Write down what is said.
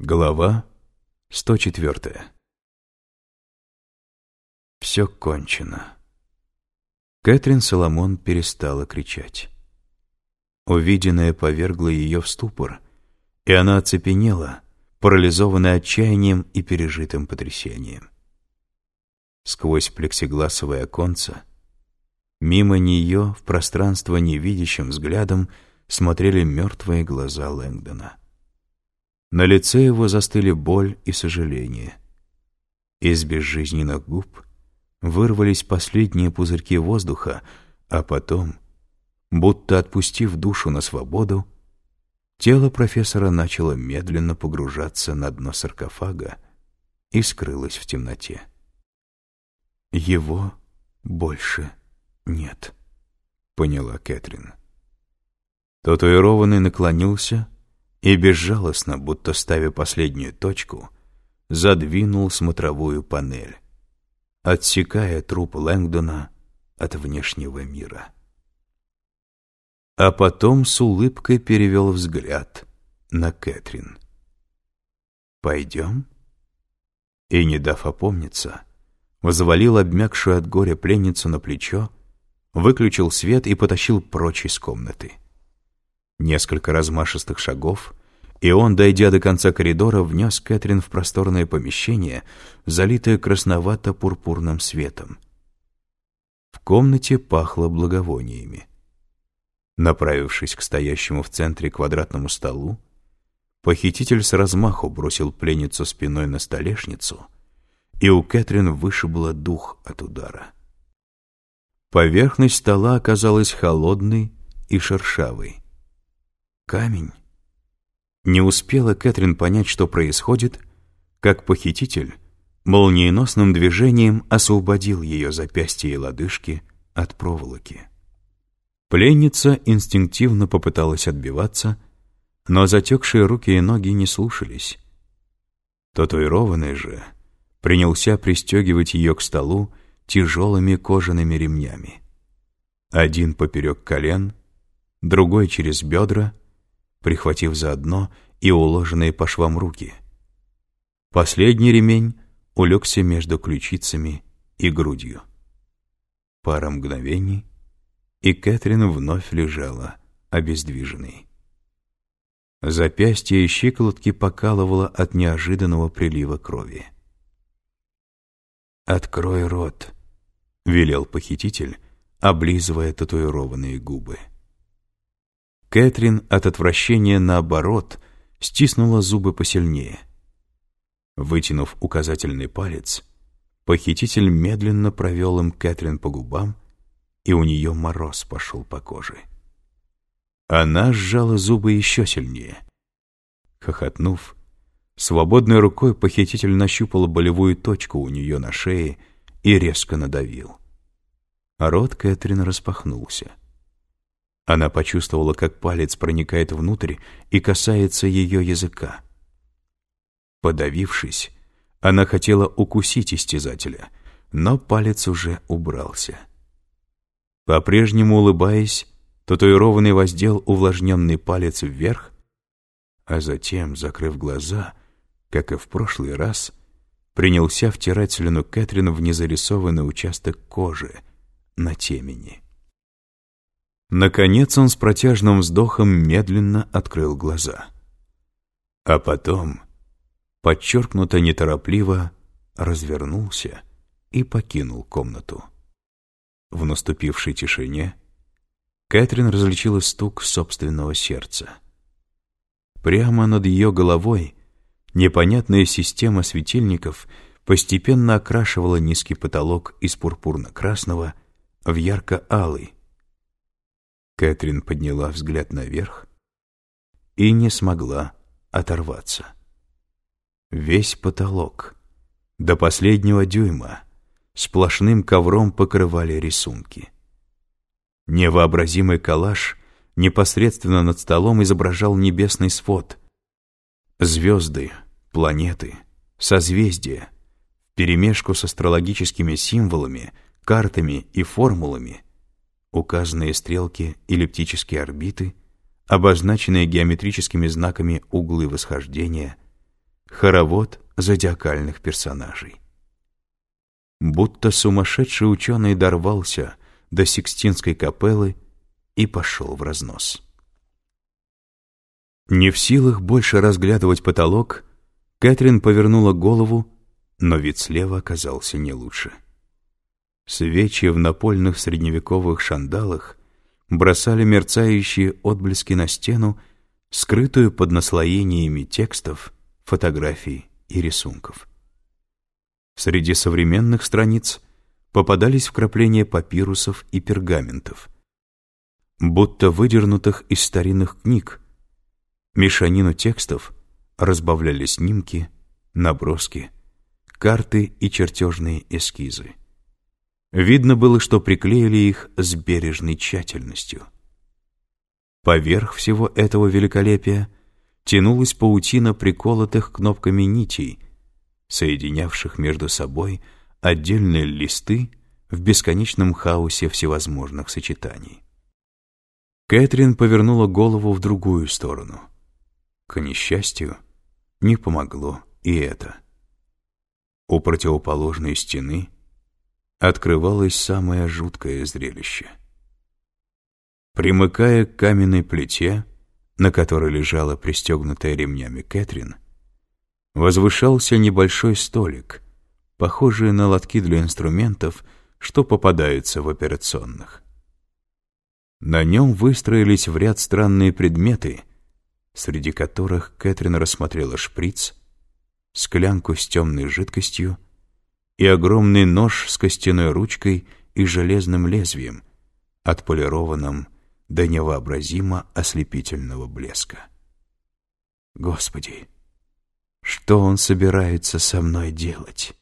Глава 104 Все кончено. Кэтрин Соломон перестала кричать. Увиденное повергло ее в ступор, и она оцепенела, парализованная отчаянием и пережитым потрясением. Сквозь плексигласовое оконце, мимо нее в пространство невидящим взглядом смотрели мертвые глаза Лэнгдона. На лице его застыли боль и сожаление. Из безжизненных губ вырвались последние пузырьки воздуха, а потом, будто отпустив душу на свободу, тело профессора начало медленно погружаться на дно саркофага и скрылось в темноте. «Его больше нет», — поняла Кэтрин. Татуированный наклонился и безжалостно, будто ставя последнюю точку, задвинул смотровую панель, отсекая труп Лэнгдона от внешнего мира. А потом с улыбкой перевел взгляд на Кэтрин. «Пойдем?» И, не дав опомниться, взвалил обмякшую от горя пленницу на плечо, выключил свет и потащил прочь из комнаты. Несколько размашистых шагов, и он, дойдя до конца коридора, внес Кэтрин в просторное помещение, залитое красновато-пурпурным светом. В комнате пахло благовониями. Направившись к стоящему в центре квадратному столу, похититель с размаху бросил пленницу спиной на столешницу, и у Кэтрин вышибло дух от удара. Поверхность стола оказалась холодной и шершавой. Камень. Не успела Кэтрин понять, что происходит, как похититель молниеносным движением освободил ее запястья и лодыжки от проволоки. Пленница инстинктивно попыталась отбиваться, но затекшие руки и ноги не слушались. Татуированный же принялся пристегивать ее к столу тяжелыми кожаными ремнями. Один поперек колен, другой через бедра — прихватив заодно и уложенные по швам руки. Последний ремень улегся между ключицами и грудью. Пара мгновений, и Кэтрин вновь лежала обездвиженной. Запястье и щиколотки покалывало от неожиданного прилива крови. «Открой рот», — велел похититель, облизывая татуированные губы. Кэтрин от отвращения наоборот стиснула зубы посильнее. Вытянув указательный палец, похититель медленно провел им Кэтрин по губам, и у нее мороз пошел по коже. Она сжала зубы еще сильнее. Хохотнув, свободной рукой похититель нащупал болевую точку у нее на шее и резко надавил. Рот Кэтрин распахнулся. Она почувствовала, как палец проникает внутрь и касается ее языка. Подавившись, она хотела укусить истязателя, но палец уже убрался. По-прежнему улыбаясь, татуированный воздел увлажненный палец вверх, а затем, закрыв глаза, как и в прошлый раз, принялся втирать слюну Кэтрин в незарисованный участок кожи на темени. Наконец он с протяжным вздохом медленно открыл глаза. А потом, подчеркнуто неторопливо, развернулся и покинул комнату. В наступившей тишине Кэтрин различила стук собственного сердца. Прямо над ее головой непонятная система светильников постепенно окрашивала низкий потолок из пурпурно-красного в ярко-алый, Кэтрин подняла взгляд наверх и не смогла оторваться. Весь потолок, до последнего дюйма, сплошным ковром покрывали рисунки. Невообразимый коллаж непосредственно над столом изображал небесный свод. Звезды, планеты, созвездия, вперемешку с астрологическими символами, картами и формулами указанные стрелки, эллиптические орбиты, обозначенные геометрическими знаками углы восхождения, хоровод зодиакальных персонажей. Будто сумасшедший ученый дорвался до Сикстинской капеллы и пошел в разнос. Не в силах больше разглядывать потолок, Кэтрин повернула голову, но вид слева оказался не лучше. Свечи в напольных средневековых шандалах бросали мерцающие отблески на стену, скрытую под наслоениями текстов, фотографий и рисунков. Среди современных страниц попадались вкрапления папирусов и пергаментов, будто выдернутых из старинных книг. Мешанину текстов разбавляли снимки, наброски, карты и чертежные эскизы. Видно было, что приклеили их с бережной тщательностью. Поверх всего этого великолепия тянулась паутина приколотых кнопками нитей, соединявших между собой отдельные листы в бесконечном хаосе всевозможных сочетаний. Кэтрин повернула голову в другую сторону. К несчастью, не помогло и это. У противоположной стены открывалось самое жуткое зрелище. Примыкая к каменной плите, на которой лежала пристегнутая ремнями Кэтрин, возвышался небольшой столик, похожий на лотки для инструментов, что попадаются в операционных. На нем выстроились в ряд странные предметы, среди которых Кэтрин рассмотрела шприц, склянку с темной жидкостью и огромный нож с костяной ручкой и железным лезвием, отполированным до невообразимо ослепительного блеска. Господи, что он собирается со мной делать?